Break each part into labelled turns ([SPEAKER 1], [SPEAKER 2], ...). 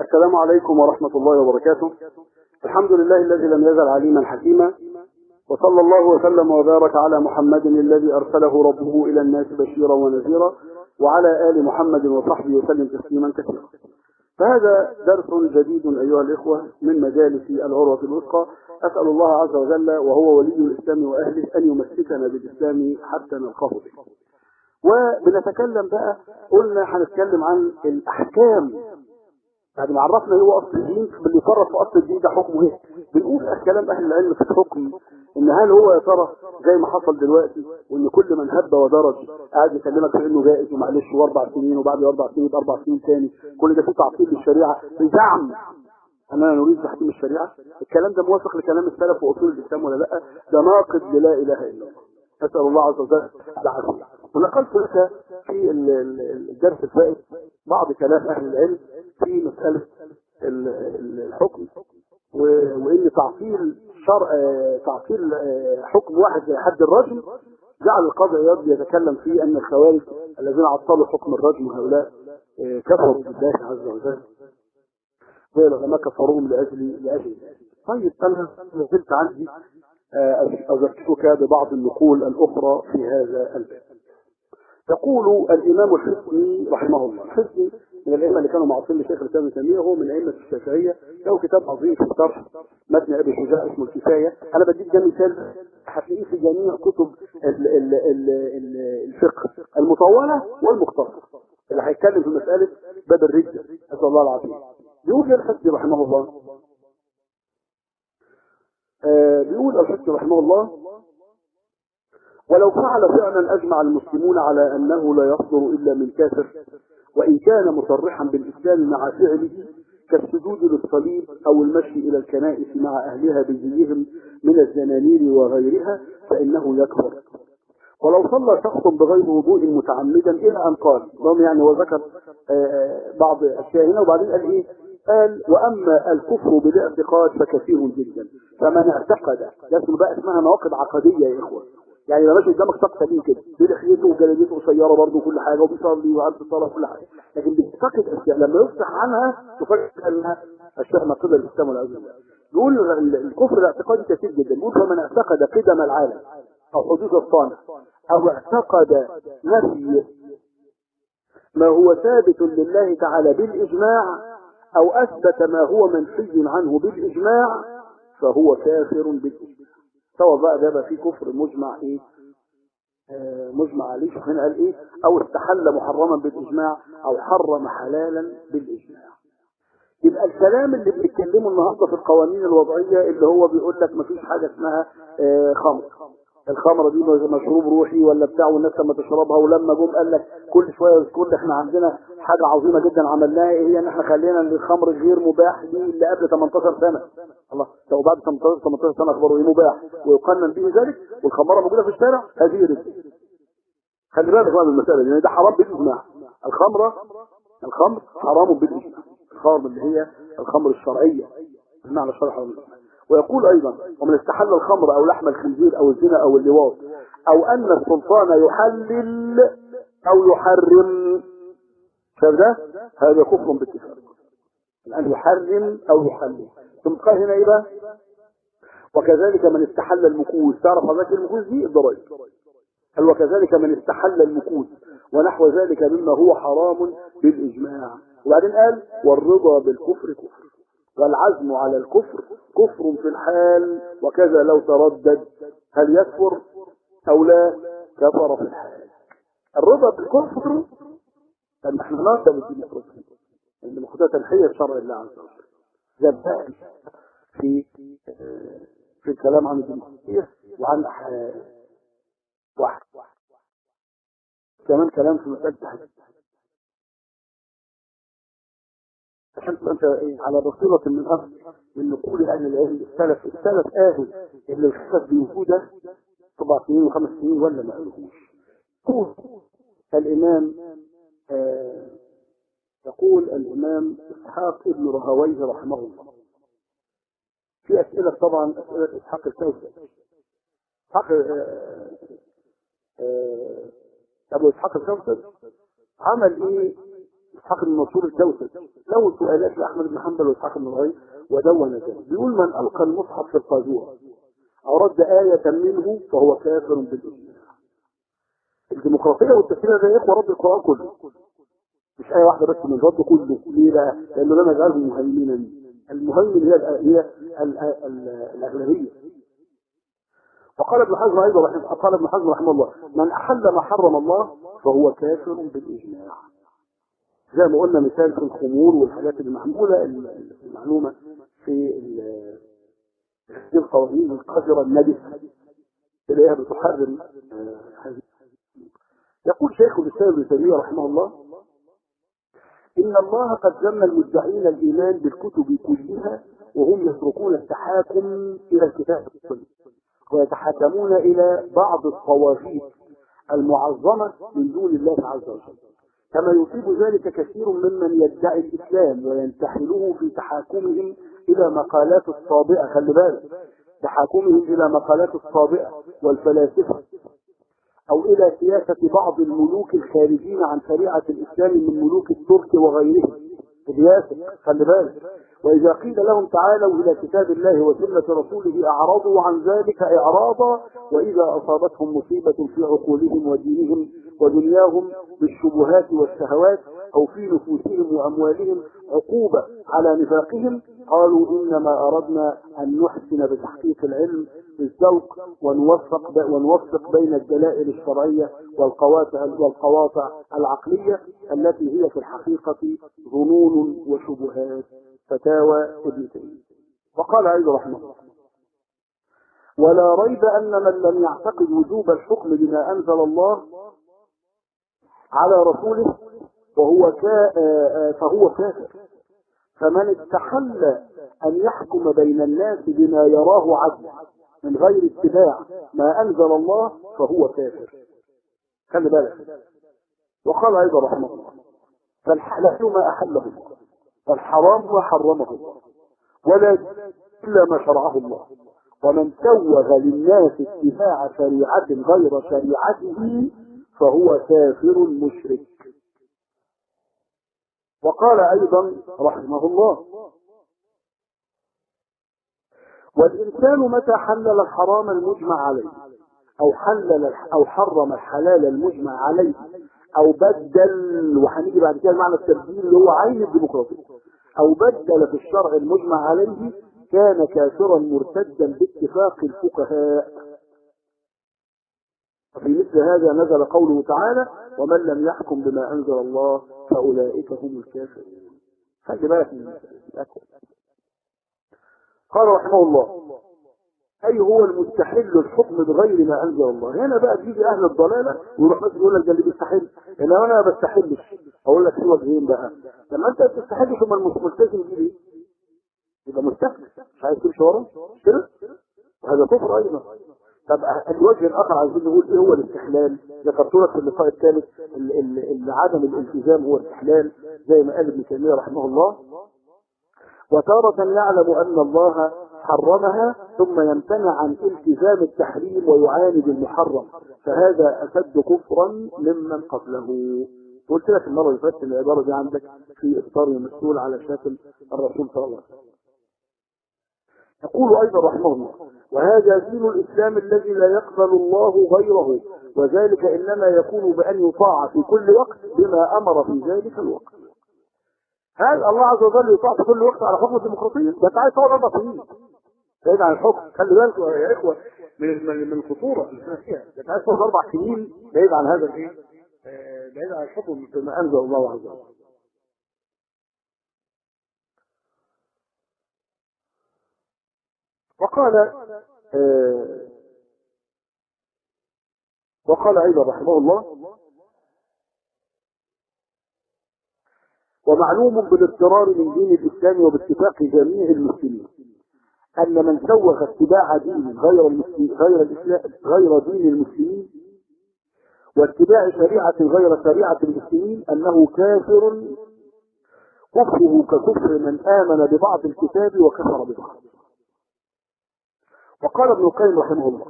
[SPEAKER 1] السلام عليكم ورحمة الله وبركاته. الحمد لله الذي لم يزل عليما حكيما وصلى الله وسلم وبارك على محمد الذي أرسله ربه إلى الناس بشيرا ونذيرا وعلى آل محمد وصحبه وسلم تسليما كثيرا. فهذا درس جديد أيها الإخوة من مجالس العروة الوثقى. أسأل الله عز وجل وهو ولي الإسلام وأهله أن يمسكنا بالإسلام حتى نلقاه به. وبنتكلم بقى قلنا هنتكلم عن الأحكام بعد ما عرفنا إيه هو أصل الدين اللي يفرط في أصل الدين ده حكمه إيه؟ بنقول كلام أهل العلم في الحكم إن هل هو يا ترى زي ما حصل دلوقتي وإن كل من هب ودرج قاعد يكلمك في إنه جائز ومعلش وأربع سنين وبعد أربع سنين أربع سنين تاني كل ده فيه تعطيل للشريعة بزعم. اننا نريد تحكيم الشريعة. الكلام ده موافق لكلام السلف وأصول الإسلام ولا لأ؟ ده ناقض للا إله إلا الله. نسال الله عز وجل العافية. ونقلت لك في الدرس الفائت بعض كلام أهل العلم في مسألة الحكم. وإن تعطيل شرع تعطيل حكم واحد زي حد الرجم جعل القاضي عياض يتكلم فيه أن الخوارج الذين عطلوا حكم الرجم هؤلاء كفروا بالله عز وجل. والعلماء كفروهم لأجل لأجل. طيب أنا زلت عندي أذكرك ببعض النقول الأخرى في هذا الباب. يقول الإمام الحسني رحمه الله الحسني من الأئمة اللي كانوا معاصرين لشيخ الإسلام ابن تيمية وهو من أئمة الشافعية. له كتاب عظيم في الشرح متن أبي شجاع اسمه الكفاية. أنا بديك ده مثال هتلاقيه في جميع كتب ال ال ال ال الفقه المطولة والمختصرة اللي هيتكلم في مسألة باب الرجل نسأل الله العافية. بيقول الحسني رحمه الله آه بيقول الحسني رحمه الله ولو فعل فعلا أجمع المسلمون على أنه لا يصدر إلا من كافر وإن كان مصرحا بالإسلام مع فعله كالسجود للصليب أو المشي إلى الكنائس مع أهلها بزيهم من الزنانير وغيرها فإنه يكفر. ولو صلى شخص بغير وضوء متعمدا إلى أن قال ضم يعني هو ذكر بعض الأشياء هنا وبعدين قال إيه؟ قال وأما الكفر بالاعتقاد فكثير جدا. فمن اعتقد ده بقى اسمها مواقف عقدية يا إخوة. يعني لما ماشي قدامك شخص سليم كده؟ بلحيته وجلدته قصيره برضه وكل حاجة وبيصلي وعارف الصلاه وكل حاجة. لكن بيعتقد اشياء لما يفتح عنها تفكر انها اشياء ناقضه للاسلام والعياذ بالله. يقول الكفر الاعتقادي كثير جدا. يقول فمن اعتقد قدم العالم أو حدوث الصانع أو اعتقد نفي ما هو ثابت لله تعالى بالإجماع أو أثبت ما هو منفي عنه بالإجماع فهو كافر بالإجماع. سواء بقى ده بقى فيه كفر مجمع إيه؟ آه مجمع عليه شوف قال إيه؟ أو استحل محرما بالإجماع أو حرم حلالا بالإجماع. يبقى الكلام اللي بنتكلمه النهارده في القوانين الوضعية اللي هو بيقول لك مفيش حاجة اسمها آه خمر. الخمره دي مشروب روحي ولا بتاع والناس لما تشربها ولما جم قال لك كل شوية يذكر إحنا عندنا حاجة عظيمة جدا عملناها إيه هي؟ إن إحنا خلينا الخمر غير مباح دي اللي قبل 18 سنة. الله لو بعد 18 18 سنة أخباره إيه؟ مباح. ويقنن به ذلك والخمره موجودة في الشارع؟ هذه رزق خلي بالك بقى من المسألة دي ده حرام بالاجماع الخمره الخمر حرام بالاجماع الخمر اللي هي الخمر الشرعية. بمعنى الشرع والإجماع ويقول أيضا ومن استحل الخمر أو لحم الخنزير أو الزنا أو اللواط أو أن السلطان يحلل أو يحرم. شايف ده؟ هذا كفر باتفاق. الآن يحرم أو يحلل. ثم قال هنا إيه بقى؟ وكذلك من استحل المكوس. تعرف هذاك المكوس دي؟ الضرائب قال وكذلك من استحل المكوس ونحو ذلك مما هو حرام بالإجماع. وبعدين قال والرضا بالكفر كفر. والعزم على الكفر كفر في الحال وكذا لو تردد هل يكفر أو لا؟ كفر في الحال. الرضا بالكفر ان إحنا نرضى بالديمقراطيه ان مخدة تنحية شرع الله عز وجل. ده في في الكلام عن الديمقراطيه وعن واحد. كمان كلام في مسألة عشان تبقى انت على بصيرة من أهل من نقول أهل العلم السلف السلف أهل اللي الخلف بوجوده سبع سنين وخمس سنين ولا ما قالوش يقول الإمام آه يقول الإمام إسحاق ابن رهويه رحمه الله. في أسئلة طبعا أسئلة إسحاق الكوثر إسحاق آه آه أبو إسحاق الكوثر عمل إيه؟ اسحاق بن منصور الدوسي له سؤالات لأحمد بن حنبل واسحاق بن راهويه ودون ذلك. بيقول من ألقى المصحف في القاذوره أو رد آية منه فهو كافر بالاجماع الديمقراطية والتسليم ده يا إخوة رد القرآن كله. مش آية واحدة بس من رد كله. ليه بقى؟ لأنه لم يجعله مهيمنا. المهيمن هي هي ال ال الأغلبية. وقال ابن حزم رحمه قال ابن حزم رحمه الله من أحل ما حرم الله فهو كافر بالاجماع زي ما قلنا مثال في الخمور والحاجات المحموله المعلومة في القوانين القذرة النجسه اللي هي بتحرم هذه. يقول شيخ الإسلام ابن تيمية رحمه الله إن الله قد ذم المدعين الإيمان بالكتب كلها وهم يتركون التحاكم إلى الكتاب ويتحاكمون إلى بعض الطواغيت المعظمة من دون الله عز وجل. كما يصيب ذلك كثير ممن يدعي الإسلام وينتحله في تحاكمهم إلى مقالات الصابئة خلي بالك. تحاكمهم إلى مقالات الصابئة والفلاسفة أو إلى سياسة بعض الملوك الخارجين عن شريعة الإسلام من ملوك الترك وغيرهم. الياسر خلي بالك. وإذا قيل لهم تعالوا إلى كتاب الله وسنة رسوله أعرضوا عن ذلك إعراضا وإذا أصابتهم مصيبة في عقولهم ودينهم ودنياهم بالشبهات والشهوات أو في نفوسهم وأموالهم عقوبة على نفاقهم قالوا إنما أردنا أن نحسن بتحقيق العلم بالذوق ونوفق ونوفق بين الدلائل الشرعية والقواطع والقواطع العقلية التي هي في الحقيقة ظنون وشبهات. فتاوى ابن تيمية. وقال أيضا رحمة الله. ولا ريب أن من لم يعتقد وجوب الحكم بما أنزل الله على رسوله وهو كا فهو كافر. فمن استحل أن يحكم بين الناس بما يراه عدل من غير اتباع ما أنزل الله فهو كافر. خلي بالك. وقال أيضا رحمه الله فالحلال ما أحله الله والحرام ما حرمه الله ولا إلا ما شرعه الله. ومن سوغ للناس اتباع شريعة غير شريعته فهو كافر مشرك. وقال أيضا رحمه الله والإنسان متى حلل الحرام المجمع عليه؟ أو حلل أو حرم الحلال المجمع عليه؟ أو بدل وهنيجي بعد كده معنى التبديل اللي هو عين الديمقراطية. أو بدل في الشرع المجمع عليه كان كافرا مرتدا باتفاق الفقهاء. في مثل هذا نزل قوله تعالى ومن لم يحكم بما أنزل الله فأولئك هم الكافرون. خلي بالك من قال رحمه الله أي هو المستحل الحكم بغير ما أنزل الله؟ هنا بقى تيجي أهل الضلالة ويروح مثلا يقول لك ده اللي بيستحل. أنا ما بستحلش. أقول لك في وجهين بقى. لما أنت بتستحلش أمال الملتزم ليه؟ يبقى مستحل. مش عايز تمشي ورا؟ كده؟ وهذا كفر أيضا. طب الوجه الآخر عايزين نقول إيه هو الاستحلال؟ ذكرت لك في اللقاء الثالث اللي عدم الالتزام هو الاستحلال زي ما قال ابن تيمية رحمه الله. وتارة يعلم أن الله حرمها ثم يمتنع عن التزام التحريم ويعاند المحرم فهذا أشد كفرا ممن قبله. قلت لك المرة اللي فاتت العبارة دي عندك في إفطار المسؤول على شاكل الرسول صلى الله عليه وسلم. يقول أيضا رحمه الله وهذا دين الإسلام الذي لا يقبل الله غيره وذلك إنما يكون بأن يطاع في كل وقت بما أمر في ذلك الوقت. هل الله عز وجل يطاع في كل وقت على حكم الديمقراطية؟ ده عايز تقعد أربع سنين. بعيد عن الحكم. خلي بالكم يا إخوة من من من الخطورة. اللي إحنا فيها ده عايز تقعد أربع سنين بعيد عن هذا الايه بعيد عن الحكم بما أنزل الله عز وجل. وقال آه وقال أيضا رحمه الله ومعلوم بالاضطرار من دين الإسلام وباتفاق جميع المسلمين أن من سوغ اتباع دين غير غير الإسلام غير دين المسلمين واتباع شريعة غير شريعة المسلمين أنه كافر كفره ككفر من آمن ببعض الكتاب وكفر ببعض. وقال ابن القيم رحمه الله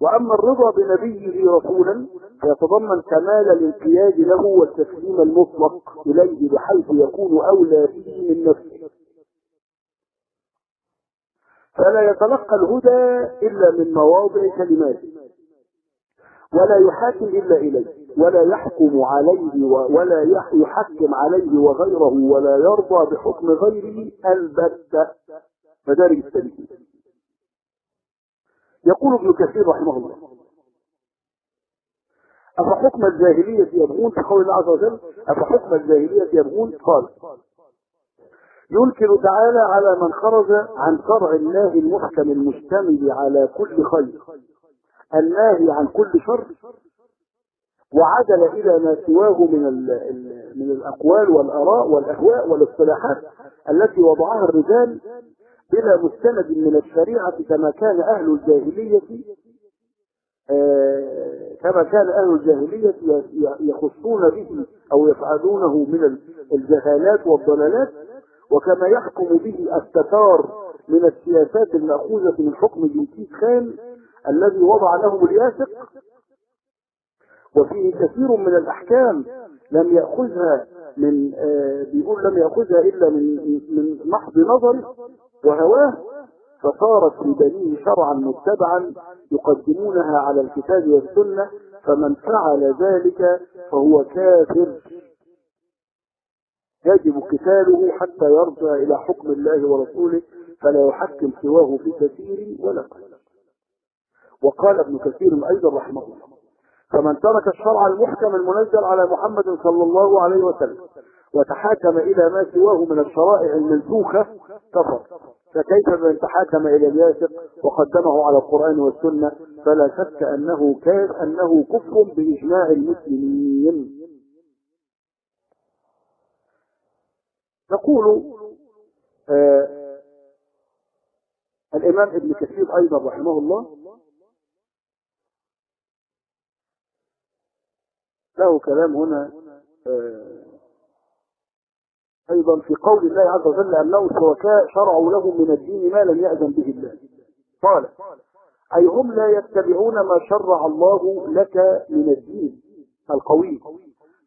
[SPEAKER 1] وأما الرضا بنبيه رسولا فيتضمن كمال الانقياد له والتسليم المطلق إليه بحيث يكون أولى به من نفسه. فلا يتلقى الهدى إلا من مواضع كلماته ولا يحاكم إلا إليه ولا يحكم عليه ولا يحكم عليه وغيره ولا يرضى بحكم غيره البتة. مدارج السليم يقول ابن كثير رحمه الله. أفحكم الجاهلية يبغون؟ في قول الله عز وجل أفحكم الجاهلية يبغون؟ قال. ينكر تعالى على من خرج عن شرع الله المحكم المشتمل على كل خير الناهي عن كل شر وعدل إلى ما سواه من من الأقوال والآراء والأهواء والاصطلاحات التي وضعها الرجال بلا مستند من الشريعة كما كان أهل الجاهلية كما كان أهل الجاهلية يخصون به أو يفعلونه من الجهالات والضلالات وكما يحكم به التتار من السياسات المأخوذة من حكم جنكيز خان الذي وضع لهم الياسق. وفيه كثير من الأحكام لم يأخذها من آه بيقول لم يأخذها إلا من من محض نظره. وهواه فصارت في بنيه شرعا متبعا يقدمونها على الكتاب والسنة فمن فعل ذلك فهو كافر. يجب قتاله حتى يرجع إلى حكم الله ورسوله فلا يحكم سواه في كثير ولا قليل. وقال ابن كثير أيضا رحمه الله فمن ترك الشرع المحكم المنزل على محمد صلى الله عليه وسلم وتحاكم إلى ما سواه من الشرائع المنسوخة كفر فكيف من تحاكم إلى الياسق وقدمه على القرآن والسنة؟ فلا شك أنه كان أنه كفر بإجماع المسلمين. نقول آه الإمام ابن كثير أيضا رحمه الله له كلام هنا آه أيضا في قول الله عز وجل أنه الشركاء شرعوا لهم من الدين ما لم يأذن به الله. قال أي هم لا يتبعون ما شرع الله لك من الدين القوي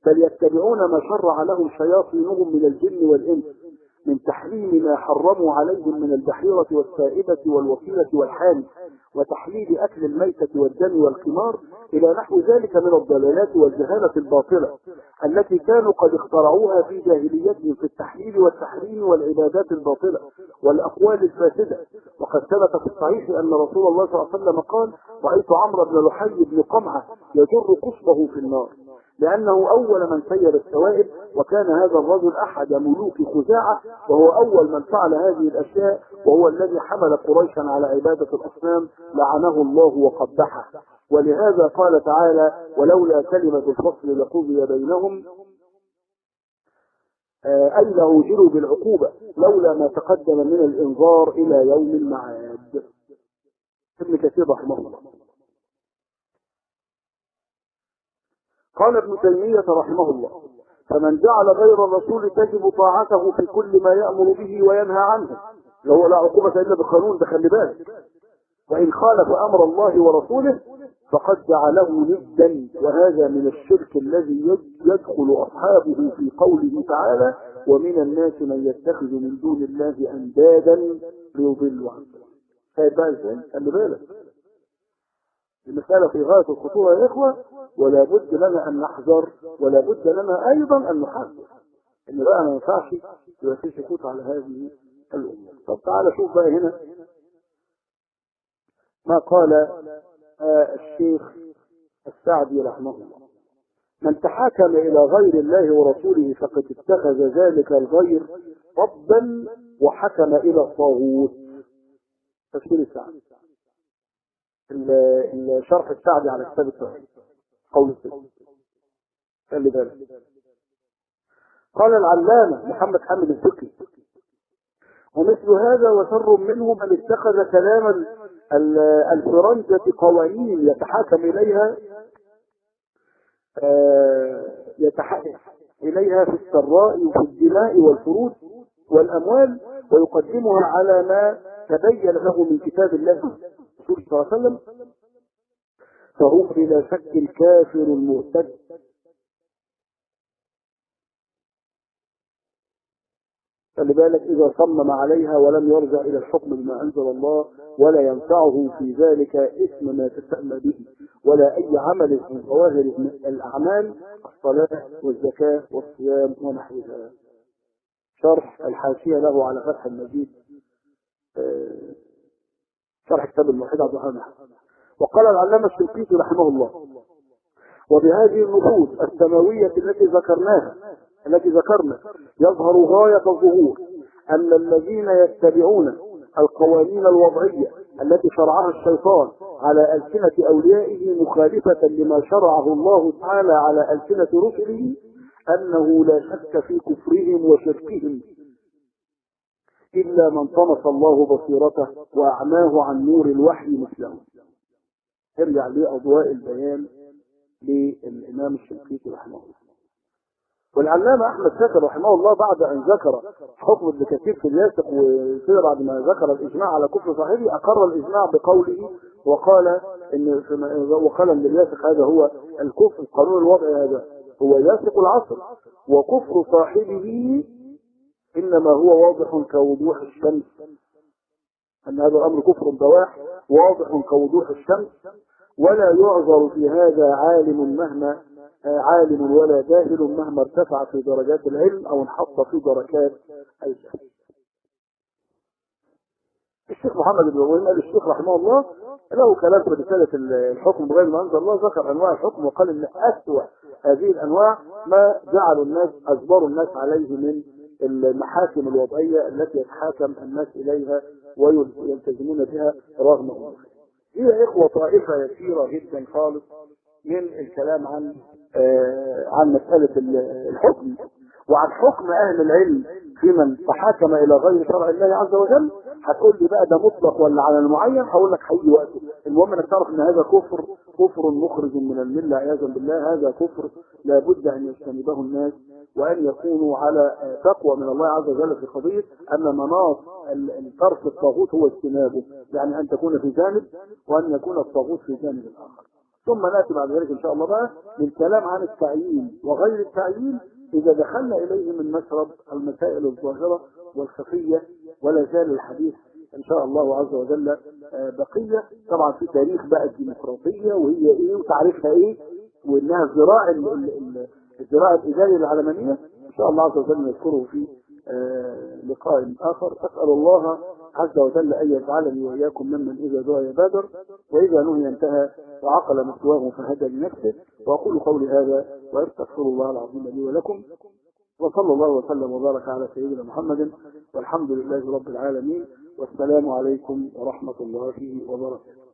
[SPEAKER 1] بل يتبعون ما شرع لهم شياطينهم من الجن والإنس من تحريم ما حرموا عليهم من البحيرة والسائبة والوصيلة والحال وتحليل أكل الميتة والدم والقمار إلى نحو ذلك من الضلالات والجهالة الباطلة التي كانوا قد اخترعوها في جاهليتهم في التحليل والتحريم والعبادات الباطلة والأقوال الفاسدة. وقد ثبت في الصحيح أن رسول الله صلى الله عليه وسلم قال رأيت عمرو بن لحي بن قمعة يجر قصبه في النار. لأنه أول من سير السوائب وكان هذا الرجل أحد ملوك خزاعة وهو أول من فعل هذه الأشياء وهو الذي حمل قريشا على عبادة الأصنام لعنه الله وقبحه. ولهذا قال تعالى ولولا كلمة الفصل لقضي بينهم أي لعوجلوا بالعقوبة لولا ما تقدم من الإنذار إلى يوم المعاد. ابن كثير رحمه الله. قال ابن تيمية رحمه الله فمن جعل غير الرسول تجب طاعته في كل ما يأمر به وينهى عنه هو لا عقوبة إلا بالقانون ده خلي بالك. وإن خالف أمر الله ورسوله فقد جعله ندا وهذا من الشرك الذي يدخل أصحابه في قوله تعالى ومن الناس من يتخذ من دون الله أندادا ليضلوا عن سبيله بقى إزاي خلي بالك. المسألة في غاية الخطورة يا إخوة ولا بد لنا أن نحذر ولا بد لنا أيضا أن نحذر. إن بقى ما ينفعش يبقى في سكوت على هذه الأمور. طب تعالى شوف بقى هنا ما قال آه الشيخ السعدي رحمه الله. من تحاكم إلى غير الله ورسوله فقد اتخذ ذلك الغير ربا وحكم إلى الطاغوت. تفسير السعدي. الشرح السعدي على كتاب التوحيد. قول بالك قال العلامة محمد حامد الفقي ومثل هذا وشر منه من اتخذ كلام الفرنجة قوانين يتحاكم إليها يتحاكم إليها في السراء وفي الدماء والفروج والأموال ويقدمها على ما تبين له من كتاب الله. رسول صلى الله عليه وسلم فهو بلا شك الكافر المرتد. خلي بالك إذا صمم عليها ولم يرجع إلى الحكم بما أنزل الله ولا ينفعه في ذلك اسم ما تسمى به ولا أي عمل من ظواهر الأعمال الصلاة والزكاة والصيام ونحوها. شرح الحاشية له على فتح المجيد. آه، شرح كتاب الموحد عبد الرحمن. وقال العلامة الشنقيطي رحمه الله وبهذه النصوص السماوية التي ذكرناها التي ذكرنا يظهر غاية الظهور أن الذين يتبعون القوانين الوضعية التي شرعها الشيطان على ألسنة أوليائه مخالفة لما شرعه الله تعالى على ألسنة رسله أنه لا شك في كفرهم وشركهم. إلا من طمس الله بصيرته وأعماه عن نور الوحي مثله. ارجع لأضواء البيان للإمام الشنقيطي رحمه الله. والعلامة أحمد شاكر رحمه الله بعد أن ذكر حكم ابن كثير في الياسق وكده بعد ما ذكر الإجماع على كفر صاحبه أقر الإجماع بقوله وقال إن وقال أن الياسق هذا هو الكفر القانون الوضعي هذا هو ياسق العصر وكفر صاحبه إنما هو واضح كوضوح الشمس. أن هذا الأمر كفر بواح واضح كوضوح الشمس. ولا يعذر في هذا عالم مهما عالم ولا جاهل مهما ارتفع في درجات العلم أو انحط في دركات الجهل. الشيخ محمد بن إبراهيم قال الشيخ رحمه الله له كلام في رسالة الحكم بغير ما أنزل الله ذكر أنواع الحكم وقال إن أسوأ هذه الأنواع ما جعلوا الناس اجبروا الناس عليه من المحاكم الوضعية التي يتحاكم الناس إليها ويلتزمون بها رغم انفسهم. هي إخوة طائفة يسيرة جدا خالص من الكلام عن آه عن مسألة الحكم وعن حكم أهل العلم في من تحاكم إلى غير شرع الله عز وجل. هتقول لي بقى ده مطلق ولا على المعين؟ هقول لك هيجي وقته المهم إنك تعرف إن هذا كفر كفر مخرج من الملة عياذا بالله. هذا كفر لابد أن يجتنبه الناس. وأن يكونوا على تقوى من الله عز وجل في قضيه أن مناط الترك الطاغوت هو اجتنابه يعني أن تكون في جانب وأن يكون الطاغوت في جانب الآخر. ثم نأتي بعد ذلك إن شاء الله بقى للكلام عن التعيين وغير التعيين. إذا دخلنا إليه من مشرب المسائل الظاهرة والخفية ولا زال الحديث إن شاء الله عز وجل بقية. طبعا في تاريخ بقى الديمقراطية وهي إيه وتعريفها إيه؟ وإنها الذراع الذراع الاداري العلمانية إن شاء الله عز وجل نذكره في لقاء آخر. أسأل الله عز وجل أن يجعلني وإياكم ممن إذا دعي بادر وإذا نهي انتهى وعقل مثواه فهدى لنفسه. وأقول قولي هذا وأستغفر الله العظيم لي ولكم. وصلى الله وسلم وبارك على سيدنا محمد. والحمد لله رب العالمين. والسلام عليكم ورحمة الله وبركاته.